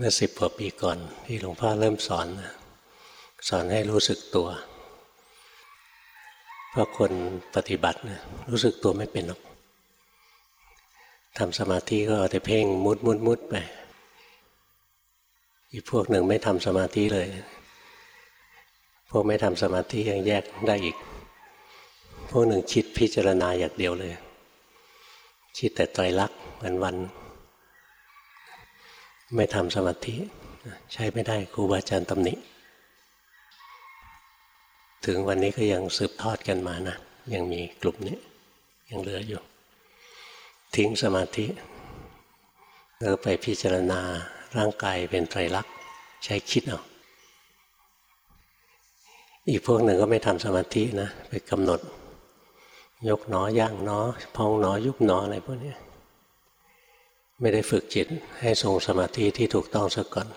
เมื่อสิบกว่าปีก่อนที่หลวงพ่อเริ่มสอนสอนให้รู้สึกตัวเพราะคนปฏิบัตินะรู้สึกตัวไม่เป็นหรอกทำสมาธิก็เอาแต่เพ่งมุดมุดมุดไปอีกพวกหนึ่งไม่ทำสมาธิเลย พวกไม่ทำสมาธิยังแยกได้อีก พวกหนึ่งคิดพิจารณาอย่างเดียวเลย คิดแต่ไตรลักษณ์วันวัน ไม่ทำสมาธิใช้ไม่ได้ครูบาอาจารย์ตำหนิถึงวันนี้ก็ยังสืบทอดกันมานะ ยังมีกลุ่มนี้ ยังเหลืออยู่ ทิ้งสมาธิแล้วไปพิจารณาร่างกายเป็นไตรลักษณ์ใช้คิดเอาอีกพวกหนึ่งก็ไม่ทำสมาธินะ ไปกำหนด ยกหนอย่างหนอ พองหนอยุบหนออะไรพวกนี้ ไม่ได้ฝึกจิตให้ทรงสมาธิที่ถูกต้องซะก่อน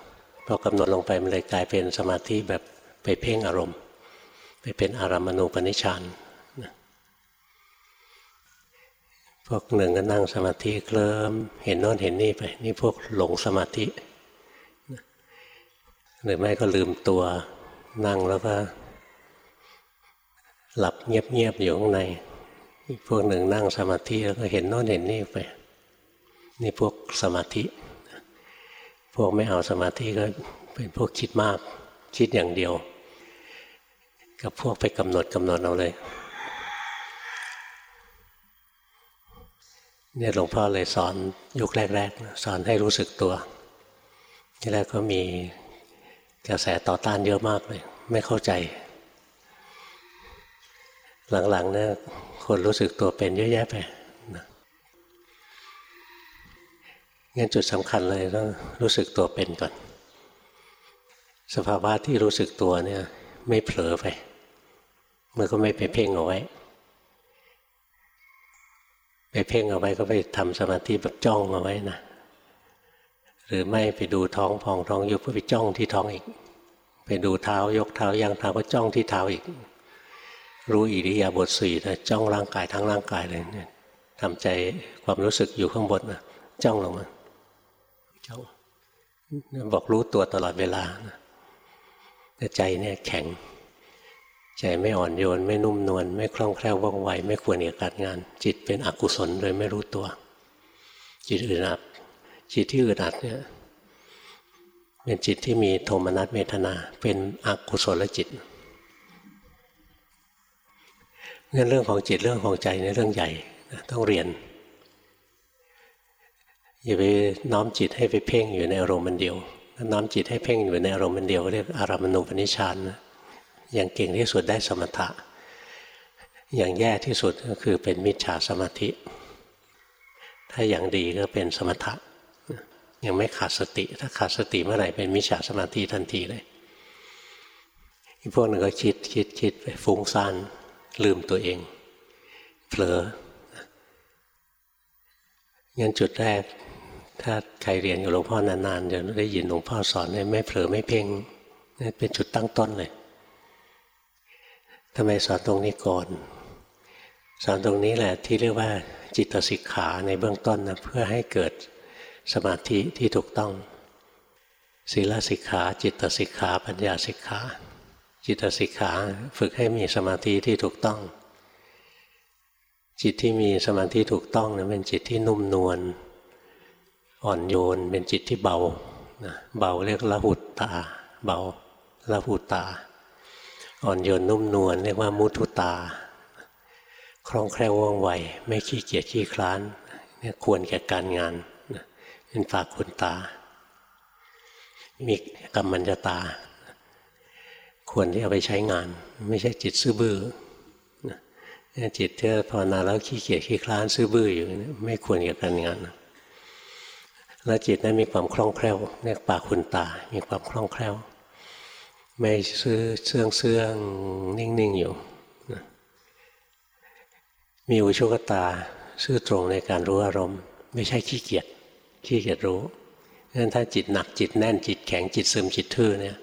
พอกำหนดลงไปมันเลยกลายเป็นสมาธิแบบไปเพ่งอารมณ์ ไปเป็นอารามณูปนิชานพวกหนึ่งก็นั่งสมาธิเคลิ้มเห็นโน่นเห็นนี่ไป นี่พวกหลงสมาธิหรือไม่ก็ลืมตัวนั่งแล้วก็หลับเงียบๆอยู่ข้างใน พวกหนึ่งนั่งสมาธิแล้วก็เห็นโน่นเห็นนี่ไป นี่พวกสมาธิ พวกไม่เอาสมาธิก็เป็นพวกคิดมาก คิดอย่างเดียว กับพวกไปกำหนดกำหนดเอาเลย เนี่ยหลวงพ่อเลยสอนยุคแรกๆ สอนให้รู้สึกตัวที่แรกก็มีกระแสต่อต้านเยอะมากเลย ไม่เข้าใจ หลังๆเนี่ยคนรู้สึกตัวเป็นเยอะแยะไป งั้นจุดสำคัญเลยต้องรู้สึกตัวเป็นก่อน สภาวะที่รู้สึกตัวเนี่ยไม่เผลอไป มันก็ไม่ไปเพ่งเอาไว้ ไปเพ่งเอาไว้ก็ไปทำสมาธิแบบจ้องเอาไว้นะหรือไม่ไปดูท้องพองท้องยุบก็ไปจ้องที่ท้องอีก ไปดูเท้ายกเท้าย่างเท้าก็จ้องที่เท้าอีก รู้อิริยาบถสี่นะจ้องร่างกายทั้งร่างกายเลยเนี่ยทำใจความรู้สึกอยู่ข้างบนนะจ้องลงมา บอกรู้ตัวตลอดเวลาแต่ใจเนี่ยแข็ง ใจไม่อ่อนโยน ไม่นุ่มนวลไม่คล่องแคล่วว่องไว ไม่ควรเกี่ยวกับงาน จิตเป็นอกุศลโดยไม่รู้ตัว จิตอึดอัดจิตที่อึดอัดเนี่ยเป็นจิตที่มีโทมนัสเมตนา เป็นอกุศลจิตเรื่องของจิตเรื่องของใจในเรื่องใหญ่ต้องเรียน อย่าไปน้อมจิตให้ไปเพ่งอยู่ในอารมณ์มันเดียวน้อมจิตให้เพ่งอยู่ในอารมณ์มันเดียวเรียกอารามณูปนิชานนะอย่างเก่งที่สุดได้สมถะ อย่างแย่ที่สุดก็คือเป็นมิจฉาสมาธิ ถ้าอย่างดีก็เป็นสมถะ ยังไม่ขาดสติ ถ้าขาดสติเมื่อไหร่เป็นมิจฉาสมาธิทันทีเลยพวกหนึ่งก็คิดคิดคิดไปฟุ้งซ่านลืมตัวเอง เผลองั้นจุดแรก ถ้าใครเรียนกับหลวงพ่อนานๆจะได้ยินหลวงพ่อสอนให้ไม่เผลอไม่เพ่งนี่เป็นจุดตั้งต้นเลยทำไมสอนตรงนี้ก่อน สอนตรงนี้แหละที่เรียกว่าจิตสิกขาในเบื้องต้นนะเพื่อให้เกิดสมาธิที่ถูกต้องศีลสิกขา จิตสิกขา ปัญญาสิกขา จิตสิกขาฝึกให้มีสมาธิที่ถูกต้อง จิตที่มีสมาธิถูกต้องนะเป็นจิตที่นุ่มนวล อ่อนโยนเป็นจิตที่เบานะเบาเรียกละหุตตา เบาละหุตา อ่อนโยนนุ่มนวลเรียกว่ามุทุตา คล่องแคล่วว่องไวไม่ขี้เกียจขี้คลานเนี่ยควรแก่การงานเป็นฝากคุณตา มีกรรมัญญตา ควรที่เอาไปใช้งาน ไม่ใช่จิตซื่อบื้อจิตที่ภาวนาแล้วขี้เกียจขี้คลานซื่อบื้ออยู่ไม่ควรแก่การงาน แล้วจิตนั้นมีความคล่องแคล่วเรียกปากคุณตา มีความคล่องแคล่ว ไม่ซื้อเสื่องเสื่องนิ่งๆอยู่มีอุชุกตาซื่อตรงในการรู้อารมณ์ ไม่ใช่ขี้เกียจขี้เกียจรู้งั้นถ้าจิตหนักจิตแน่นจิตแข็งจิตซึมจิตทื่อเนี่ย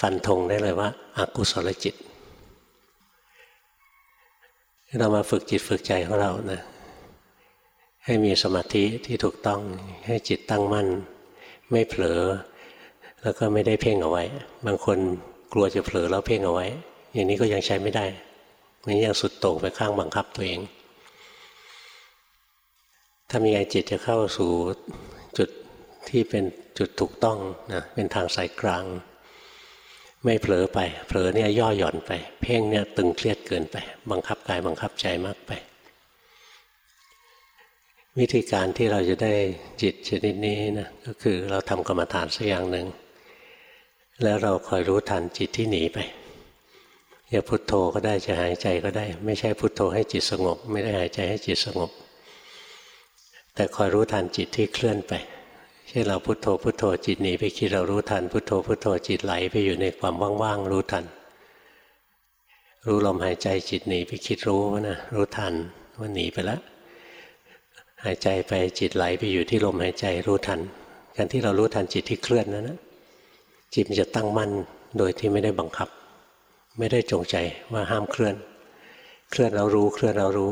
ฟันธงได้เลยว่าอากุศลจิตเรามาฝึกจิตฝึกใจของเรานะ ให้มีสมาธิที่ถูกต้องให้จิตตั้งมั่น ไม่เผลอ แล้วก็ไม่ได้เพ่งเอาไว้ บางคนกลัวจะเผลอแล้วเพ่งเอาไว้ อย่างนี้ก็ยังใช้ไม่ได้นี่ยังสุดโต่งไปข้างบังคับตัวเองถ้ามีไอจิตจะเข้าสู่จุดที่เป็นจุดถูกต้องนะเป็นทางสายกลาง ไม่เผลอไป เผลอเนี่ยย่อหย่อนไป เพ่งเนี่ยตึงเครียดเกินไป บังคับกายบังคับใจมากไป วิธีการที่เราจะได้จิตชนิดนี้นะก็คือเราทำกรรมฐานสักอย่างหนึ่ง แล้วเราคอยรู้ทันจิตที่หนีไปอย่าพุโทโธก็ได้จะหายใจก็ได้ ไม่ใช่พุโทโธให้จิตสงบ ไม่ได้หายใจให้จิตสงบ แต่คอยรู้ทันจิตที่เคลื่อนไปเช่นเราพุโทโธพุโทโธจิตหนีไปคิดเรารู้ทันพุโทโธพุโทโธจิตไหลไปอยู่ในความว่างๆรู้ทัน รู้ลมหายใจจิตหนีไปคิดรู้นะรู้ทันว่าหนีไปแล้ว หายใจไปจิตไหลไปอยู่ที่ลมหายใจรู้ทัน การที่เรารู้ทันจิตที่เคลื่อนนั้นนะจิตมันจะตั้งมั่นโดยที่ไม่ได้บังคับ ไม่ได้จงใจว่าห้ามเคลื่อน เคลื่อนเรารู้เคลื่อนเรารู้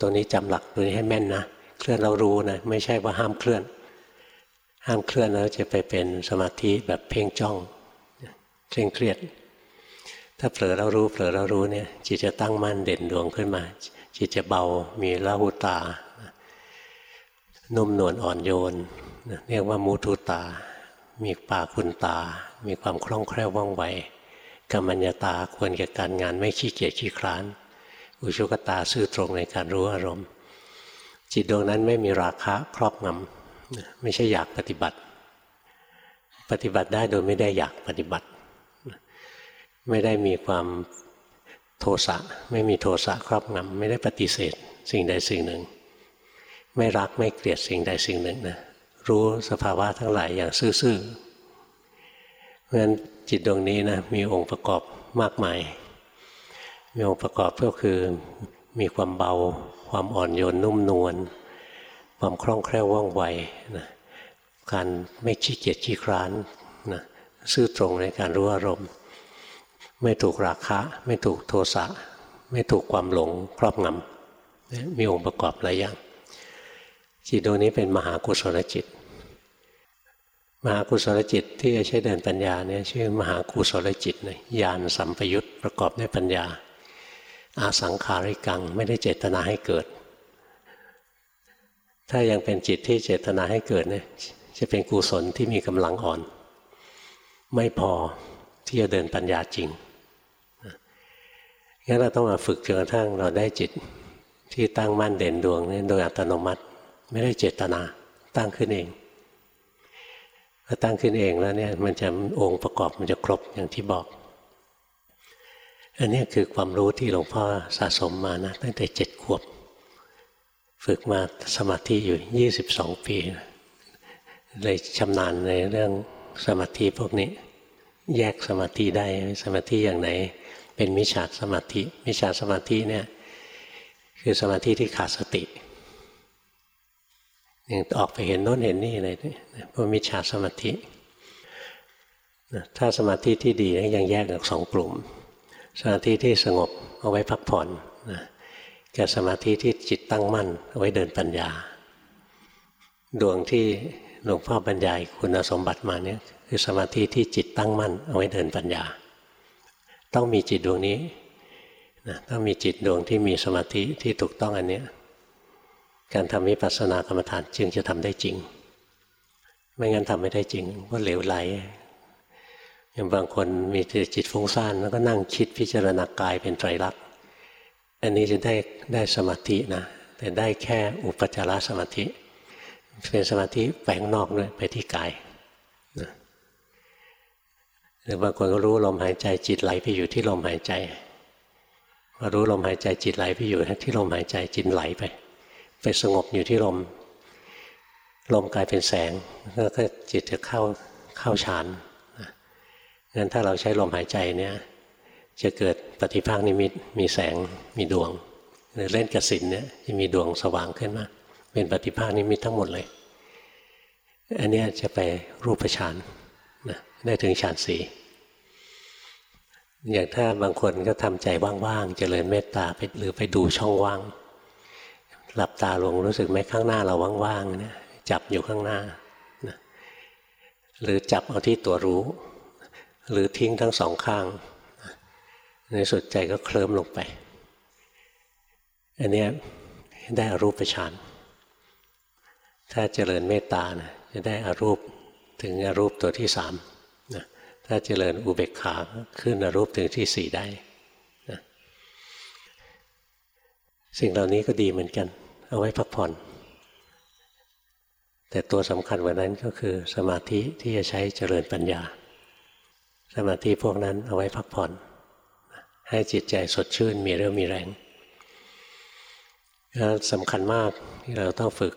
ตัวนี้จำหลักตัวนี้ให้แม่นนะเคลื่อนเรารู้นะไม่ใช่ว่าห้ามเคลื่อน ห้ามเคลื่อนแล้วจะไปเป็นสมาธิแบบเพ่งจ้องเคร่งเครียด ถ้าเผลอเรารู้เผลอเรารู้เนี่ยจิตจะตั้งมั่นเด่นดวงขึ้นมา จิตจะเบามีละหุตา นุ่มนวลอ่อนโยน เรียกว่ามุทุตา มีปาคุณตา มีความคล่องแคล่วว่องไวกรรมัญญาตาควรแก่การงานไม่ขี้เกียจขี้คร้าน อุชุกตาซื่อตรงในการรู้อารมณ์ จิตดวงนั้นไม่มีราคะครอบงำไม่ใช่อยากปฏิบัติ ปฏิบัติได้โดยไม่ได้อยากปฏิบัติ ไม่ได้มีความโทสะไม่มีโทสะครอบงำไม่ได้ปฏิเสธ สิ่งใดสิ่งหนึ่ง ไม่รักไม่เกลียดสิ่งใดสิ่งหนึ่งนะรู้สภาวะทั้งหลายอย่างซื่อๆเพราะฉะนั้นจิตดวงนี้นะมีองค์ประกอบมากมาย มีองค์ประกอบก็คือมีความเบา ความอ่อนโยนนุ่มนวลความคล่องแคล่วว่องไวนะการไม่ขี้เกียจขี้คร้านนะซื่อตรงในการรู้อารมณ์ ไม่ถูกราคะ ไม่ถูกโทสะ ไม่ถูกความหลงครอบงำมีองค์ประกอบหลายอย่าง จิตดวงนี้เป็นมหากุศลจิต มหากุศลจิตที่จะใช้เดินปัญญาเนี่ยชื่อมหากุศลจิตนะญาณสัมปยุตประกอบด้วยปัญญา อาสังขาริกังไม่ได้เจตนาให้เกิด ถ้ายังเป็นจิตที่เจตนาให้เกิดเนี่ยจะเป็นกุศลที่มีกำลังอ่อน ไม่พอที่จะเดินปัญญาจริงงั้นเราต้องมาฝึกจนกระทั่งเราได้จิตที่ตั้งมั่นเด่นดวงนี่โดยอัตโนมัติ ไม่ได้เจตนา ตั้งขึ้นเองพอตั้งขึ้นเองแล้วเนี่ย มันจะองค์ประกอบมันจะครบอย่างที่บอก อันนี้คือความรู้ที่หลวงพ่อสะสมมานะ ตั้งแต่เจ็ดขวบ ฝึกมาสมาธิอยู่ยี่สิบสองปีเลยชำนาญในเรื่องสมาธิพวกนี้ แยกสมาธิได้สมาธิอย่างไหน เป็นมิจฉาสมาธิมิจฉาสมาธิเนี่ย คือสมาธิที่ขาดสติ อย่างออกไปเห็นโน้นเห็นนี่อะไรพวกมิจฉาสมาธิถ้าสมาธิที่ดียังแยกออกสองกลุ่ม สมาธิที่สงบเอาไว้พักผ่อนนะกับสมาธิที่จิตตั้งมั่น เอาไว้เดินปัญญา ดวงที่หลวงพ่อบรรยายคุณสมบัติมาเนี่ยคือสมาธิที่จิตตั้งมั่น เอาไว้เดินปัญญา ต้องมีจิตดวงนี้นะต้องมีจิตดวงที่มีสมาธิที่ถูกต้องอันนี้ การทำวิปัสสนากรรมฐานจึงจะทำได้จริง ไม่งั้นทำไม่ได้จริงว่าเหลวไหลอย่างบางคนมีจิตฟุ้งซ่านแล้วก็นั่งคิดพิจารณากายเป็นไตรลักษณ์อันนี้จะได้ได้สมาธินะแต่ได้แค่อุปจารสมาธิ เป็นสมาธิแฝงนอกด้วยไปที่กายนะหรือบางคนก็รู้ลมหายใจจิตไหลไปอยู่ที่ลมหายใจพอรู้ลมหายใจจิตไหลไปอยู่ที่ลมหายใจจิตไหลไป ไปสงบอยู่ที่ลม ลมกลายเป็นแสงแล้วก็จิตจะเข้าเข้าฌานงั้นถ้าเราใช้ลมหายใจเนี่ยจะเกิดปฏิภาคนิมิตมีแสงมีดวงหรือเล่นกระสินเนี่ยจะมีดวงสว่างขึ้นมา เป็นปฏิภาคนิมิตทั้งหมดเลย อันนี้จะไปรูปฌานนะได้ถึงฌานสี่อย่างถ้าบางคนก็ทำใจว่างๆเจริญเมตตาไปหรือไปดูช่องว่าง หลับตาลงรู้สึกไหมข้างหน้าเราว่างๆเนี่ยจับอยู่ข้างหน้าหรือจับเอาที่ตัวรู้ หรือทิ้งทั้งสองข้าง ในสุดใจก็เคลิ้มลงไป อันนี้ได้อรูปฌานถ้าเจริญเมตตานะจะได้อารูปถึงอรูปตัวที่สามนะถ้าเจริญอุเบกขาขึ้นอรูปถึงที่สี่ได้นะสิ่งเหล่านี้ก็ดีเหมือนกัน เอาไว้พักผ่อน แต่ตัวสำคัญกว่านั้นก็คือ สมาธิที่จะใช้เจริญปัญญา สมาธิพวกนั้นเอาไว้พักผ่อน ให้จิตใจสดชื่นมีเรี่ยวมีแรงแล้วสำคัญมากที่เราต้องฝึก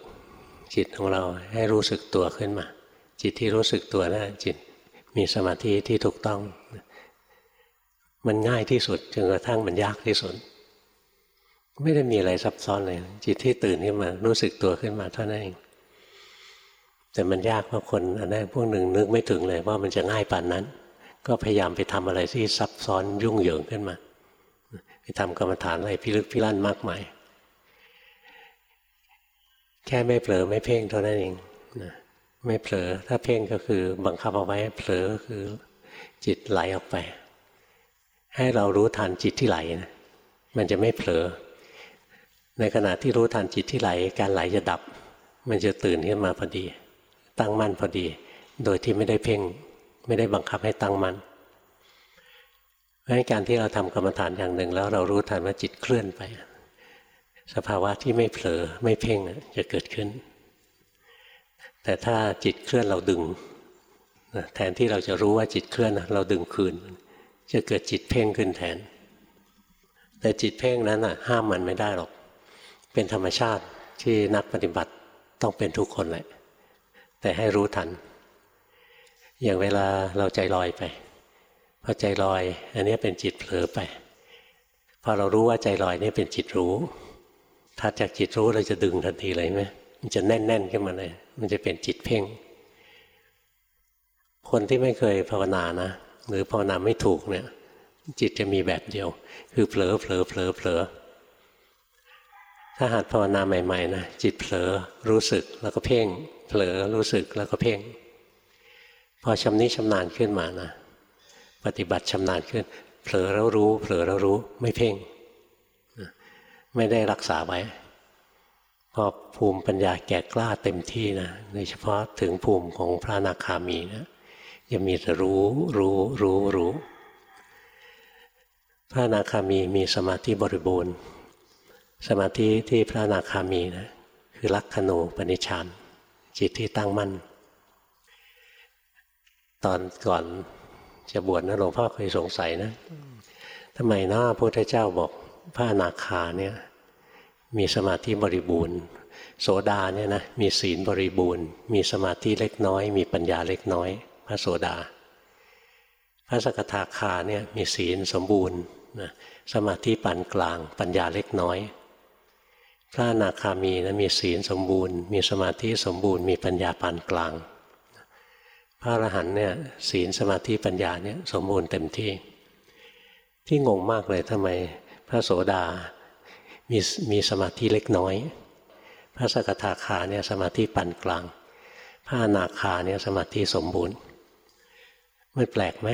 จิตของเราให้รู้สึกตัวขึ้นมา จิตที่รู้สึกตัวนะจิตมีสมาธิที่ถูกต้อง มันง่ายที่สุดจนกระทั่งมันยากที่สุด ไม่ได้มีอะไรซับซ้อนเลย จิตที่ตื่นขึ้นมา รู้สึกตัวขึ้นมาเท่านั้นเองแต่มันยากเพราะคนอันนั้นพวกหนึ่งนึกไม่ถึงเลยว่ามันจะง่ายปานนั้น ก็พยายามไปทำอะไรที่ซับซ้อนยุ่งเหยิงขึ้นมา ไปทำกรรมฐานอะไรพิลึกพิลั่นมากมายแค่ไม่เผลอไม่เพ่งเท่านั้นเองนะไม่เผลอถ้าเพ่งก็คือบังคับเอาไว้เผลอก็คือจิตไหลออกไป ให้เรารู้ทันจิตที่ไหลนะมันจะไม่เผลอ ในขณะที่รู้ทันจิตที่ไหล การไหลจะดับ มันจะตื่นขึ้นมาพอดี ตั้งมั่นพอดี โดยที่ไม่ได้เพ่ง ไม่ได้บังคับให้ตั้งมั่นเพราะการที่เราทำกรรมฐานอย่างหนึ่ง แล้วเรารู้ทันว่าจิตเคลื่อนไป สภาวะที่ไม่เผลอไม่เพ่งจะเกิดขึ้น แต่ถ้าจิตเคลื่อนเราดึงแทนที่เราจะรู้ว่าจิตเคลื่อนเราดึงคืน จะเกิดจิตเพ่งขึ้นแทน แต่จิตเพ่งนั้นห้ามมันไม่ได้หรอก เป็นธรรมชาติที่นักปฏิบัติต้องเป็นทุกคนแหละ แต่ให้รู้ทัน อย่างเวลาเราใจลอยไปพอใจลอย อันนี้เป็นจิตเผลอไปพอเรารู้ว่าใจลอยนี่เป็นจิตรู้ถัดจากจิตรู้เราจะดึงทันทีเลยไหมมันจะแน่นๆขึ้นมาเลย มันจะเป็นจิตเพ่ง คนที่ไม่เคยภาวนานะหรือภาวนาไม่ถูกเนี่ย จิตจะมีแบบเดียว คือเผลอเผลอเผลอเผลอ ถ้าหัดภาวนาใหม่ๆนะจิตเผลอรู้สึกแล้วก็เพ่ง เผลอรู้สึกแล้วก็เพ่ง พอชำนิชำนาญขึ้นมานะ ปฏิบัติชำนาญขึ้น เผลอแล้วรู้ เผลอแล้วรู้ไม่เพ่ง ไม่ได้รักษาไว้ พอภูมิปัญญาแก่กล้าเต็มที่นะโดยเฉพาะถึงภูมิของพระนาคามีนะจะมีแต่รู้รู้รู้รู้ พระนาคามีมีสมาธิบริบูรณ์ สมาธิที่พระอนาคามีนะคือลักขณูปนิชานจิตที่ตั้งมั่น ตอนก่อนจะบวชนะหลวงพ่อเคยสงสัยนะทำไมนะพระพุทธเจ้าบอกพระอนาคาเนี่ยมีสมาธิบริบูรณ์ โสดาเนี่ยนะมีศีลบริบูรณ์ มีสมาธิเล็กน้อย มีปัญญาเล็กน้อย พระโสดา พระสกทาคาเนี่ยมีศีลสมบูรณ์นะสมาธิปานกลาง ปัญญาเล็กน้อย พระอนาคามีนะมีศีลสมบูรณ์ มีสมาธิสมบูรณ์ มีปัญญาปานกลาง พระอรหันต์เนี่ยศีลสมาธิปัญญาเนี่ยสมบูรณ์เต็มที่ ที่งงมากเลยทำไมพระโสดา มีมีสมาธิเล็กน้อย พระสกทาคาเนี่ยสมาธิปานกลาง พระอนาคาเนี่ยสมาธิสมบูรณ์ไม่แปลกไหม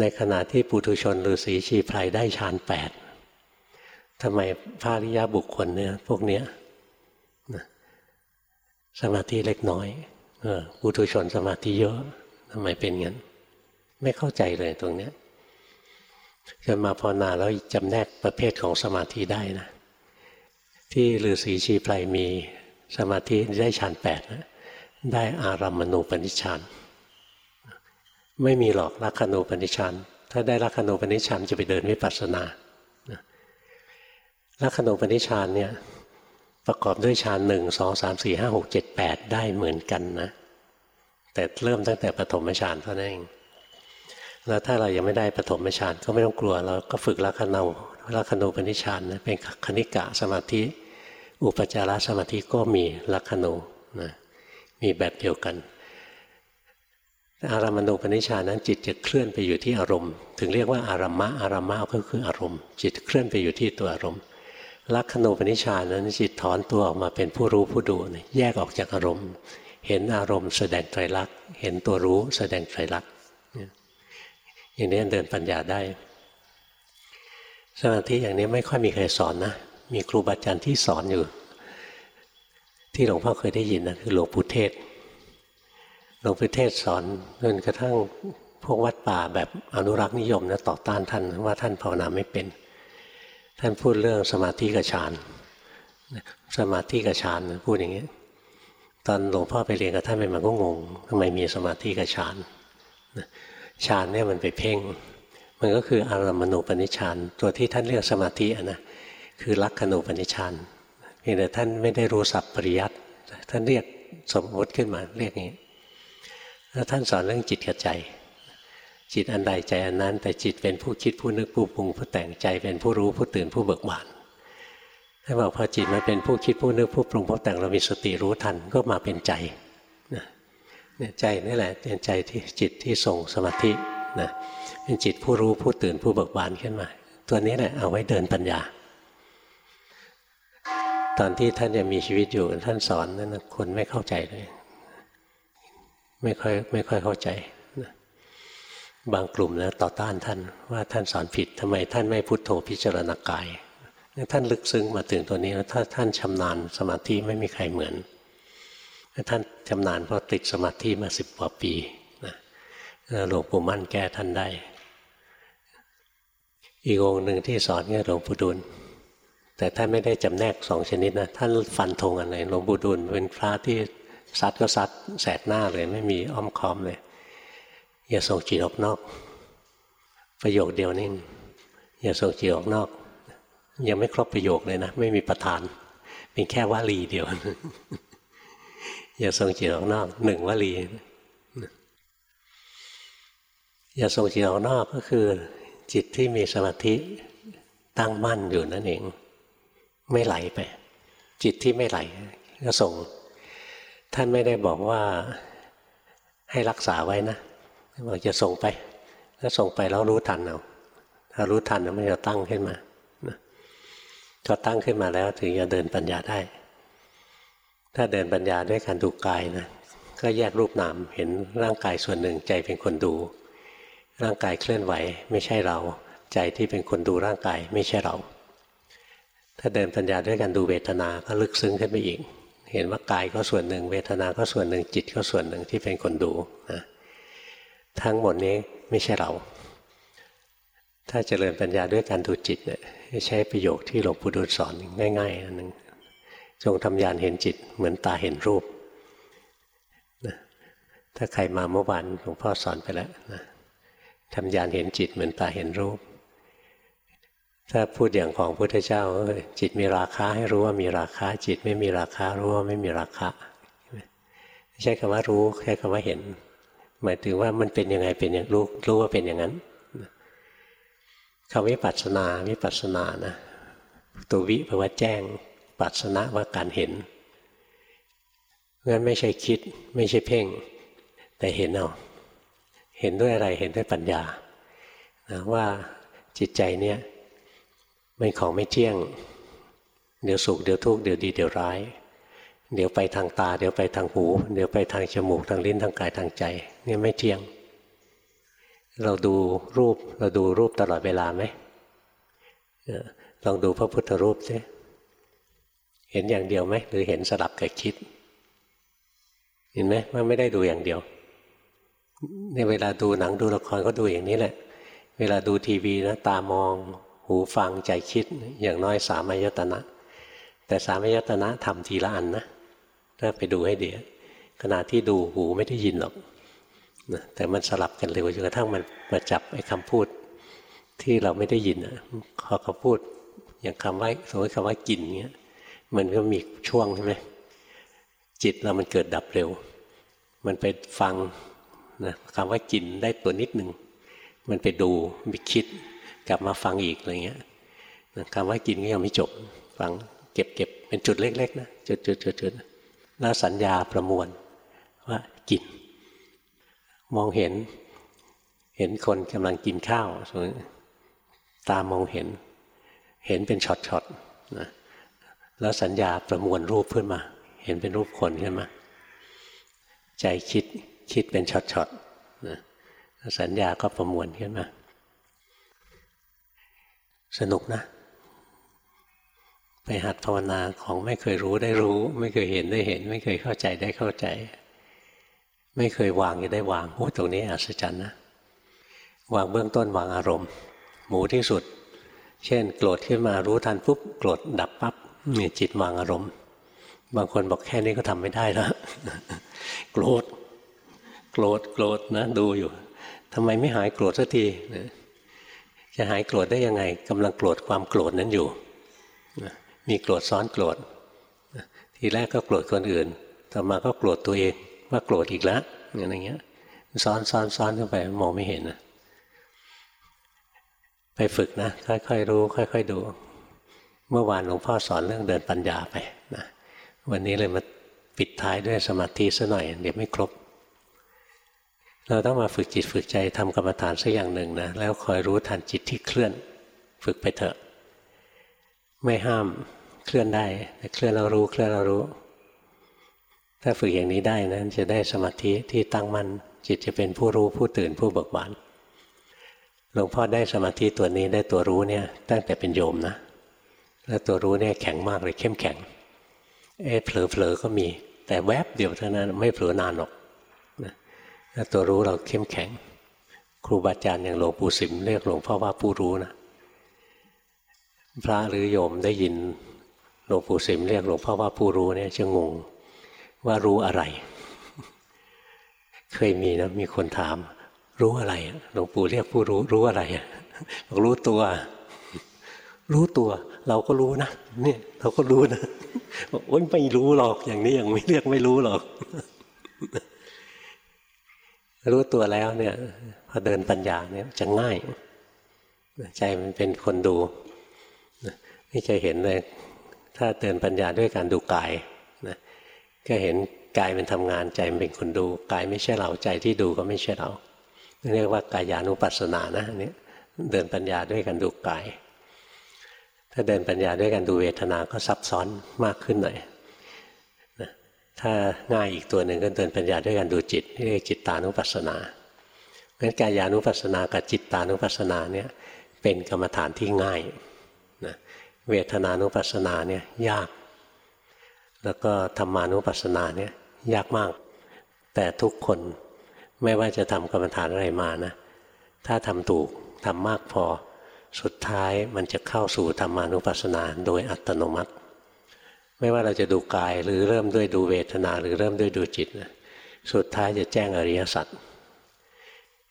ในขณะที่ปุถุชนหรือสีชีไพรได้ฌานแปด ทำไมพระริยาบุคคลเนี่ยพวกเนี้ยสมาธิเล็กน้อยเออปุถุชนสมาธิเยอะทำไมเป็นงั้น ไม่เข้าใจเลยตรงเนี้ยจนมาภาวนาแล้วจำแนกประเภทของสมาธิได้นะ ที่ฤาษีชีไพรมีสมาธิได้ฌานแปดนะได้อารัมมณูปนิชฌานไม่มีหรอกลักขณูปนิชฌานถ้าได้ลักขณูปนิชฌานจะไปเดินวิปัสสนา ลักขณูปนิชานเนี่ยประกอบด้วยฌานหนึ่งสองสามสี่ห้าหกเจ็ดแปดได้เหมือนกันนะ แต่เริ่มตั้งแต่ปฐมฌานเท่านั้นเองแล้วถ้าเรายังไม่ได้ปฐมฌานก็ไม่ต้องกลัวเราก็ฝึกลักขณูลักขณูปนิชานนะเป็นคณิกะสมาธิ อุปจารสมาธิก็มีลักขณูนะมีแบบเดียวกันอารามณูปนิชานั้นจิตจะเคลื่อนไปอยู่ที่อารมณ์ ถึงเรียกว่าอารามะอารามะก็คืออารมณ์ จิตเคลื่อนไปอยู่ที่ตัวอารมณ์ ลักขณูปนิชานั้นจิตถอนตัวออกมาเป็นผู้รู้ผู้ดูแยกออกจากอารมณ์ เห็นอารมณ์แสดงไตรลักษณ์เห็นตัวรู้แสดงไตรลักษณ์อย่างนี้เดินปัญญาได้ สมาธิอย่างนี้ไม่ค่อยมีใครสอนนะมีครูบาอาจารย์ที่สอนอยู่ ที่หลวงพ่อเคยได้ยินนะคือหลวงปู่เทศหลวงปู่เทศสอนจนกระทั่งพวกวัดป่าแบบอนุรักษ์นิยมนะต่อต้านท่านว่าท่านภาวนาไม่เป็น ท่านพูดเรื่องสมาธิกับฌานสมาธิกับฌานพูดอย่างนี้ตอนหลวงพ่อไปเรียนกับท่านไปมันก็งงทำไมมีสมาธิกับฌานฌานเนี่ยมันไปเพ่ง มันก็คืออารมณูปนิชานตัวที่ท่านเรียกสมาธินะคือลักขณูปนิชานเพียงแต่ท่านไม่ได้รู้ศัพท์ปริยัติท่านเรียกสมมติขึ้นมาเรียกอย่างนี้แล้วท่านสอนเรื่องจิตกับใจ จิตอันใดใจอันนั้น แต่จิตเป็นผู้คิดผู้นึกผู้ปรุงผู้แต่งใจเป็นผู้รู้ผู้ตื่นผู้เบิกบานถ้าบอกพอจิตมาเป็นผู้คิดผู้นึกผู้ปรุงผู้แต่งเรามีสติรู้ทันก็มาเป็นใจนใจนี่แหละเป็นใจที่จิตที่ส่งสมาธินะเป็นจิตผู้รู้ผู้ตื่นผู้เบิกบานขึ้นมา ตัวนี้แหละเอาไว้เดินปัญญา ตอนที่ท่านยังมีชีวิตอยู่ท่านสอนนั้นคนไม่เข้าใจเลย ไม่ค่อยไม่ค่อยเข้าใจ บางกลุ่มนะต่อต้านท่านว่าท่านสอนผิดทำไมท่านไม่พุโทโธพิจารณากายท่านลึกซึ้งมาถึงตัวนี้แล้วถ้าท่านชำนาญสมาธิไม่มีใครเหมือน ท่านชำนาญเพราะติดสมาธิมาสิบกว่าปีนะหลวงปู่มั่นแก้ท่านได้ อีกองหนึ่งที่สอนเนี่ยหลวงปู่ดูลแต่ท่านไม่ได้จำแนกสองชนิดนะท่านฟันธงอะไรหลวงปู่ดูลเป็นพระที่ซัดก็ซัดแสกหน้าเลยไม่มีอ้อมค้อมเลย อย่าส่งจิตออกนอก ประโยคเดียวนี่อย่าส่งจิตออกนอก ยังไม่ครบประโยคเลยนะ ไม่มีประธาน เป็นแค่วลีเดียว อย่าส่งจิตออกนอกหนึ่งวลีอย่าส่งจิตออกนอกก็คือ จิตที่มีสมาธิตั้งมั่นอยู่นั่นเอง ไม่ไหลไป จิตที่ไม่ไหลก็ส่ง ท่านไม่ได้บอกว่าให้รักษาไว้นะ บอกจะส่งไป ถ้าส่งไปแล้วรู้ทันเอาถ้ารู้ทันมันจะตั้งขึ้นมาพอตั้งขึ้นมาแล้วถึงจะเดินปัญญาได้ ถ้าเดินปัญญาด้วยการดูกายนะก็แยกรูปนามเห็นร่างกายส่วนหนึ่งใจเป็นคนดู ร่างกายเคลื่อนไหวไม่ใช่เรา ใจที่เป็นคนดูร่างกายไม่ใช่เรา ถ้าเดินปัญญาด้วยการดูเวทนา ก็ลึกซึ้งขึ้นไปอีก เห็นว่ากายก็ส่วนหนึ่ง เวทนาก็ส่วนหนึ่งจิตก็ส่วนหนึ่งที่เป็นคนดูนะ ทั้งหมดนี้ไม่ใช่เรา ถ้าเจริญปัญญาด้วยการดูจิตเนี่ยใช้ประโยคที่หลวงปู่ดูลสอนง่ายๆอันหนึ่งจงทำยานเห็นจิตเหมือนตาเห็นรูปนะถ้าใครมาเมื่อวานหลวงพ่อสอนไปแล้วนะทำยานเห็นจิตเหมือนตาเห็นรูป ถ้าพูดอย่างของพุทธเจ้า จิตมีราคาให้รู้ว่ามีราคา จิตไม่มีราคารู้ว่าไม่มีราคาไม่ใช่คำว่ารู้แค่คำว่าเห็น หมายถึงว่ามันเป็นยังไงเป็นอย่างรู้รู้ว่าเป็นอย่างนั้นคำวิปัสสนาวิปัสสนานะตัววิแปลว่าแจ้ง ปัสสนะว่าการเห็นงั้นไม่ใช่คิดไม่ใช่เพ่ง แต่เห็นเอาเห็นด้วยอะไรเห็นด้วยปัญญานะว่าจิตใจเนี่ยเป็นของไม่เที่ยง เดี๋ยวสุขเดี๋ยวทุกข์เดี๋ยวดีเดี๋ยวร้าย เดี๋ยวไปทางตา เดี๋ยวไปทางหู เดี๋ยวไปทางจมูกทางลิ้นทางกายทางใจ นี่ไม่เที่ยง เราดูรูปเราดูรูปตลอดเวลาไหมลองดูพระพุทธรูปสิเห็นอย่างเดียวไหมหรือเห็นสลับกับคิด เห็นไหมว่าไม่ได้ดูอย่างเดียวในเวลาดูหนังดูละครก็ดูอย่างนี้แหละ เวลาดูทีวีนะตามอง หูฟังใจคิดอย่างน้อยสามายตนะ แต่สามายตนะทำทีละอันนะถ้าไปดูให้ดีขณะที่ดูหูไม่ได้ยินหรอก นะแต่มันสลับกันเร็วจนกระทั่งมันมาจับไอ้คำพูดที่เราไม่ได้ยินอะพอเขาพูดอย่างคำว่าสมมติคำว่ากินเงี้ยมันก็มีช่วงใช่ไหมจิตเรามันเกิดดับเร็ว มันไปฟังนะคำว่ากินได้ตัวนิดหนึ่งมันไปดูไปคิด กลับมาฟังอีกอะไรเงี้ยคำว่ากินก็ยังไม่จบฟังเก็บเก็บเป็นจุดเล็กๆนะจุดจุดจุดจุดแล้วสัญญาประมวลว่ากิน มองเห็น เห็นคนกำลังกินข้าวตามองเห็น เห็นเป็นช็อตๆนะแล้วสัญญาประมวลรูปขึ้นมา เห็นเป็นรูปคนขึ้นมา ใจคิดคิดเป็นช็อตๆนะสัญญาก็ประมวลขึ้นมา สนุกนะ ไปหัดภาวนาของไม่เคยรู้ได้รู้ ไม่เคยเห็นได้เห็น ไม่เคยเข้าใจได้เข้าใจ ไม่เคยวางจะได้วางโอ้ตรงนี้อัศจรรย์นะวางเบื้องต้นวางอารมณ์ หมูที่สุด เช่น โกรธขึ้นมารู้ทันปุ๊บโกรธดับปั๊บนี่จิตวางอารมณ์ บางคนบอกแค่นี้ก็ทำไม่ได้แล้วโกรธโกรธโกรธนะดูอยู่ทำไมไม่หายโกรธสักทีจะหายโกรธได้ยังไงกำลังโกรธความโกรธนั้นอยู่มีโกรธซ้อนโกรธทีแรกก็โกรธคนอื่น ต่อมาก็โกรธตัวเอง ว่าโกรธอีกแล้วอย่างเงี้ยซ้อนซ้อนซ้อนขึ้นไปมองไม่เห็นนะไปฝึกนะค่อยๆรู้ ค่อย ๆ ดู เมื่อวานหลวงพ่อสอนเรื่องเดินปัญญาไปนะวันนี้เลยมาปิดท้ายด้วยสมาธิซะหน่อย เดี๋ยวไม่ครบ เราต้องมาฝึกจิตฝึกใจทำกรรมฐานสักอย่างหนึ่งนะแล้วคอยรู้ทันจิตที่เคลื่อน ฝึกไปเถอะ ไม่ห้ามเคลื่อนได้แต่เคลื่อนเรารู้เคลื่อนเรารู้ ถ้าฝึกอย่างนี้ได้นะจะได้สมาธิที่ตั้งมั่นจิตจะเป็นผู้รู้ผู้ตื่นผู้เบิกบานหลวงพ่อได้สมาธิตัวนี้ได้ตัวรู้เนี่ยตั้งแต่เป็นโยมนะ แล้วตัวรู้เนี่ยแข็งมากเลยเข้มแข็งเอ๊ะเผลอๆก็มี แต่แวบเดียวเท่านั้นไม่เผลอนานหรอกแล้วตัวรู้เราเข้มแข็ง ครูบาอาจารย์อย่างหลวงปู่สิมเรียกหลวงพ่อว่าผู้รู้นะพระหรือโยมได้ยินหลวงปู่สิมเรียกหลวงพ่อว่าผู้รู้เนี่ยจะงง ว่ารู้อะไร เคยมีนะมีคนถาม รู้อะไรหลวงปู่เรียกผู้รู้รู้อะไรบอกรู้ตัว รู้ตัว เราก็รู้นะเนี่ย เราก็รู้นะบอกโอ้ยไม่รู้หรอกอย่างนี้ยังไม่เรียกไม่รู้หรอก รู้ตัวแล้วเนี่ยพอเดินปัญญาเนี่ยจะง่าย ใจมันเป็นคนดูนี่จะเห็นเลย ถ้าเดินปัญญาด้วยการดูกาย ก็เห็นกายมันทำงานใจมันเป็นคนดูกายไม่ใช่เราใจที่ดูก็ไม่ใช่เรา เรียกว่ากายานุปัสสนานะอันนี้เดินปัญญาด้วยกันดูกาย ถ้าเดินปัญญาด้วยกันดูเวทนาก็ซับซ้อนมากขึ้นหน่อยถ้าง่ายอีกตัวหนึ่งก็เดินปัญญาด้วยกันดูจิตเรียกจิตตานุปัสสนางั้นกายานุปัสสนากับจิตตานุปัสสนาเนี่ยเป็นกรรมฐานที่ง่ายนะเวทนานุปัสสนาเนี่ยยาก แล้วก็ธรรมานุปัสสนาเนี่ยยากมาก แต่ทุกคนไม่ว่าจะทำกรรมฐานอะไรมานะ ถ้าทำถูกทำมากพอ สุดท้ายมันจะเข้าสู่ธรรมานุปัสสนาโดยอัตโนมัติ ไม่ว่าเราจะดูกายหรือเริ่มด้วยดูเวทนาหรือเริ่มด้วยดูจิตนะสุดท้ายจะแจ้งอริยสัจ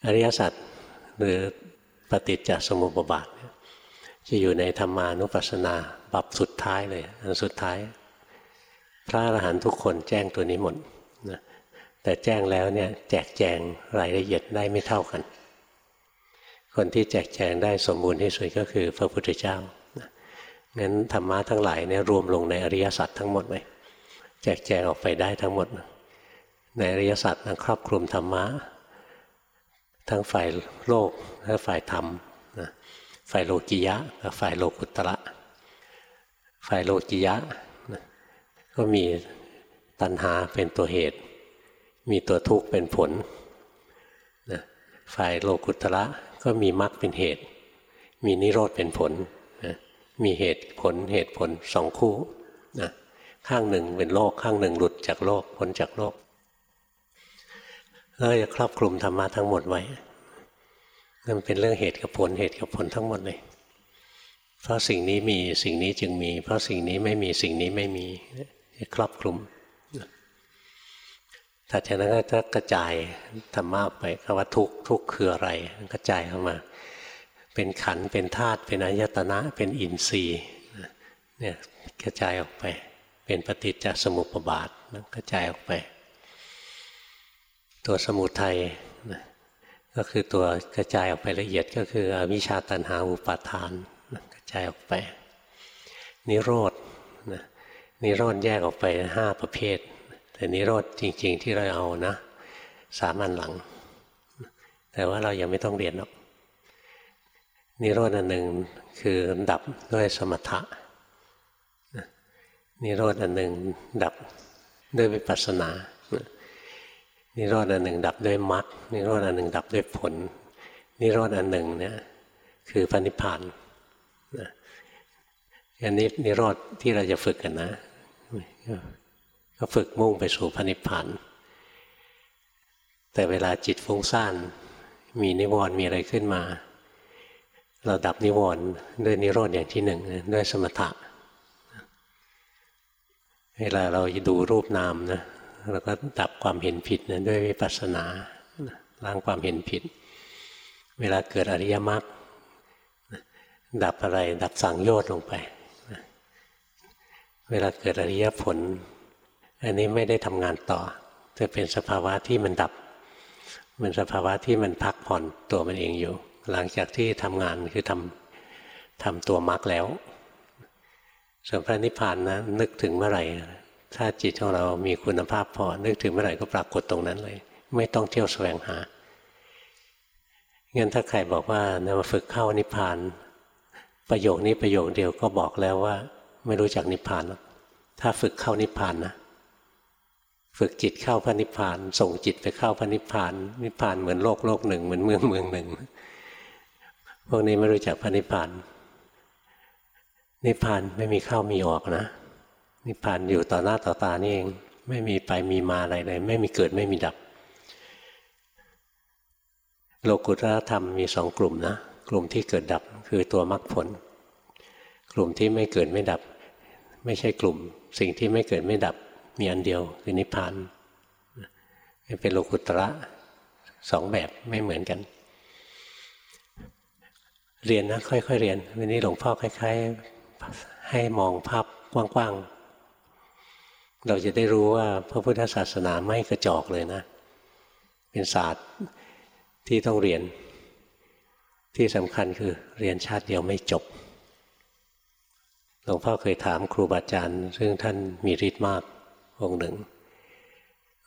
อริยสัจหรือปฏิจจสมุปบาทจะอยู่ในธรรมานุปัสสนาบับสุดท้ายเลยอันสุดท้าย พระอรหันต์ทุกคนแจ้งตัวนี้หมดนะแต่แจ้งแล้วเนี่ยแจกแจงรายละเอียดได้ไม่เท่ากัน คนที่แจกแจงได้สมบูรณ์ที่สุดก็คือพระพุทธเจ้างั้นธรรมะทั้งหลายเนี่ยรวมลงในอริยสัจทั้งหมดเลยแจกแจงออกไปได้ทั้งหมด ในอริยสัจครอบคลุมธรรมะ ทั้งฝ่ายโลกและฝ่ายธรรมฝ่ายโลกิยะกับฝ่ายโลกุตระฝ่ายโลกิยะ ก็มีตัณหาเป็นตัวเหตุ มีตัวทุกข์เป็นผลนะฝ่ายโลกุตระก็มีมรรคเป็นเหตุ มีนิโรธเป็นผลนะมีเหตุผลเหตุผลสองคู่นะข้างหนึ่งเป็นโลกข้างหนึ่งหลุดจากโลกพ้นจากโลกแล้วจะครอบคลุมธรรมะทั้งหมดไว้นั่นเป็นเรื่องเหตุกับผลเหตุกับผลทั้งหมดเลย เพราะสิ่งนี้มีสิ่งนี้จึงมี เพราะสิ่งนี้ไม่มีสิ่งนี้ไม่มีจะ ครอบคลุมถัดจากนั้นก็จะกระจายธรรมะไปคำว่าทุกทุกคืออะไรกระจายเข้ามา เป็นขันเป็นธาตุเป็นอายตนะ เป็นอินทรีย์เนี่ยกระจายออกไป เป็นปฏิจจสมุปบาทกระจายออกไป ตัวสมุทัยก็คือตัวกระจายออกไปละเอียดก็คืออวิชชาตันหาอุปาทานกระจายออกไป นิโรธ นิโรธแยกออกไปห้าประเภท แต่นิโรธจริง ๆ ที่เราเอานะสามัญหลัง แต่ว่าเรายังไม่ต้องเรียนหรอกนิโรธอันหนึ่งคือดับด้วยสมถะนิโรธอันหนึ่งดับด้วยวิปัสสนา นิโรธอันหนึ่งดับด้วยมรรคนิโรธอันหนึ่งดับด้วยผล นิโรธอันหนึ่งเนี่ยคือพระนิพพานนะอันนี้นิโรธที่เราจะฝึกกันนะ ก็ฝึกมุ่งไปสู่พระนิพพานแต่เวลาจิตฟุ้งซ่านมีนิวรณ์มีอะไรขึ้นมา เราดับนิวรณ์ด้วยนิโรธอย่างที่หนึ่งด้วยสมถะเวลาเราดูรูปนามนะเราก็ดับความเห็นผิดนะด้วยวิปัสสนาล้างความเห็นผิด เวลาเกิดอริยมรรคดับอะไรดับสังโยชน์ลงไป เวลาเกิดอริยผล อันนี้ไม่ได้ทำงานต่อ จะเป็นสภาวะที่มันดับ มันสภาวะที่มันพักผ่อนตัวมันเองอยู่ หลังจากที่ทำงานคือทำทำตัวมรรคแล้วส่วนพระนิพพานนะนึกถึงเมื่อไหร่ ถ้าจิตของเรามีคุณภาพพอ นึกถึงเมื่อไหร่ก็ปรากฏตรงนั้นเลย ไม่ต้องเที่ยวแสวงหางั้นถ้าใครบอกว่านะมาฝึกเข้านิพพาน ประโยคนี้ประโยคเดียวก็บอกแล้วว่า ไม่รู้จักนิพพานหรอกถ้าฝึกเข้านิพพานนะฝึกจิตเข้าพระนิพพาน ส่งจิตไปเข้าพระนิพพาน นิพพานเหมือนโลกโลกหนึ่งเหมือนเมืองเมืองหนึ่ง พวกนี้ไม่รู้จักพระนิพพาน นิพพานไม่มีเข้ามีออกนะ นิพพานอยู่ต่อหน้าต่อตานี่เอง ไม่มีไปมีมาอะไรเลย ไม่มีเกิดไม่มีดับ โลกุตตรธรรมมีสองกลุ่มนะ กลุ่มที่เกิดดับคือตัวมรรคผล กลุ่มที่ไม่เกิดไม่ดับ ไม่ใช่กลุ่ม สิ่งที่ไม่เกิดไม่ดับมีอันเดียวคือนิพพานเป็นโลกุตระสองแบบไม่เหมือนกัน เรียนนะ ค่อยๆเรียน วันนี้หลวงพ่อคล้ายๆ ให้มองภาพกว้างๆ เราจะได้รู้ว่าพระพุทธศาสนาไม่กระจอกเลยนะ เป็นศาสตร์ที่ต้องเรียน ที่สำคัญคือเรียนชาติเดียวไม่จบ หลวงพ่อเคยถามครูบาอาจารย์ ซึ่งท่านมีฤทธิ์มากองหนึ่ง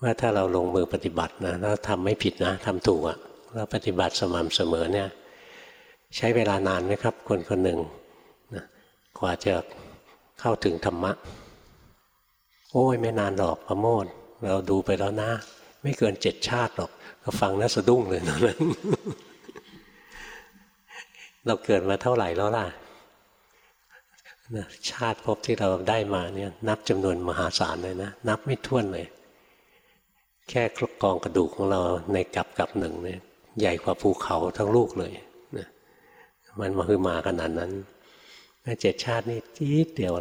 ว่าถ้าเราลงมือปฏิบัตินะแล้วทำไม่ผิดนะทำถูกอะแล้วปฏิบัติสม่ำเสมอเนี่ย ใช้เวลานานไหมครับ คนคนหนึ่งนะกว่าจะเข้าถึงธรรมะ โอ้ยไม่นานหรอกพระโมทเราดูไปแล้วนะ ไม่เกินเจ็ดชาติหรอกก็ฟังน่าสะดุ้งเลยนะนั้นเราเกิดมาเท่าไหร่แล้วล่ะ ชาติภพที่เราได้มาเนี่ยนับจำนวนมหาศาลเลยนะ นับไม่ถ้วนเลย แค่ครกองกระดูกของเราในกับกับหนึ่งเนี่ยใหญ่กว่าภูเขาทั้งลูกเลยนะมันมาคือมาขนาดนั้นเจ็ดชาตินี่จี๊ดเดียว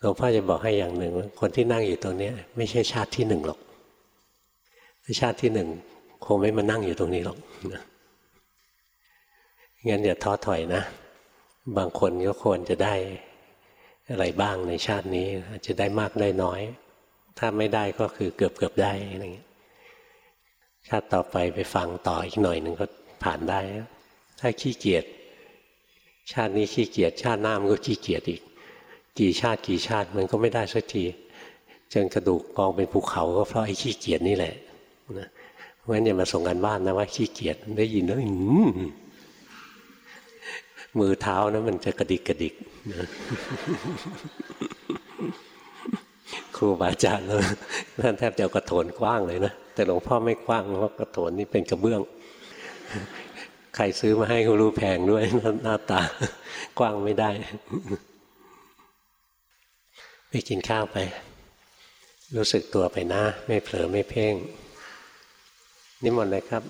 หลวงพ่อจะบอกให้อย่างหนึ่ง คนที่นั่งอยู่ตรงนี้ไม่ใช่ชาติที่หนึ่งหรอกชาติที่หนึ่งคงไม่มานั่งอยู่ตรงนี้หรอกนะงั้นอย่าท้อถอยนะ บางคนก็ควรจะได้อะไรบ้างในชาตินี้อาจจะได้มากได้น้อย ถ้าไม่ได้ก็คือเกือบเกือบได้อะไรเงี้ยชาติต่อไปไปฟังต่ออีกหน่อยหนึ่งก็ผ่านได้ ถ้าขี้เกียจชาตินี้ขี้เกียจชาติหน้ามันก็ขี้เกียจอีก กี่ชาติกี่ชาติมันก็ไม่ได้สักทีจนกระดูกกองเป็นภูเขาก็เพราะไอ้ขี้เกียจนี่แหละนะเพราะฉะนั้นอย่ามาส่งกันบ้านนะว่าขี้เกียจได้ยินแล้วมื มือเท้านะมันจะกระดิกกระดิกนะครูบาอาจารย์ท่านแทบจะกระโถนกว้างเลยนะแต่หลวงพ่อไม่กว้างเพราะกระโถนนี่เป็นกระเบื้อง ใครซื้อมาให้ก็รู้แพงด้วยหน้าตากว้างไม่ได้ไปกินข้าวไป รู้สึกตัวไปนะ ไม่เผลอไม่เพ่งนิมนต์เลยครับ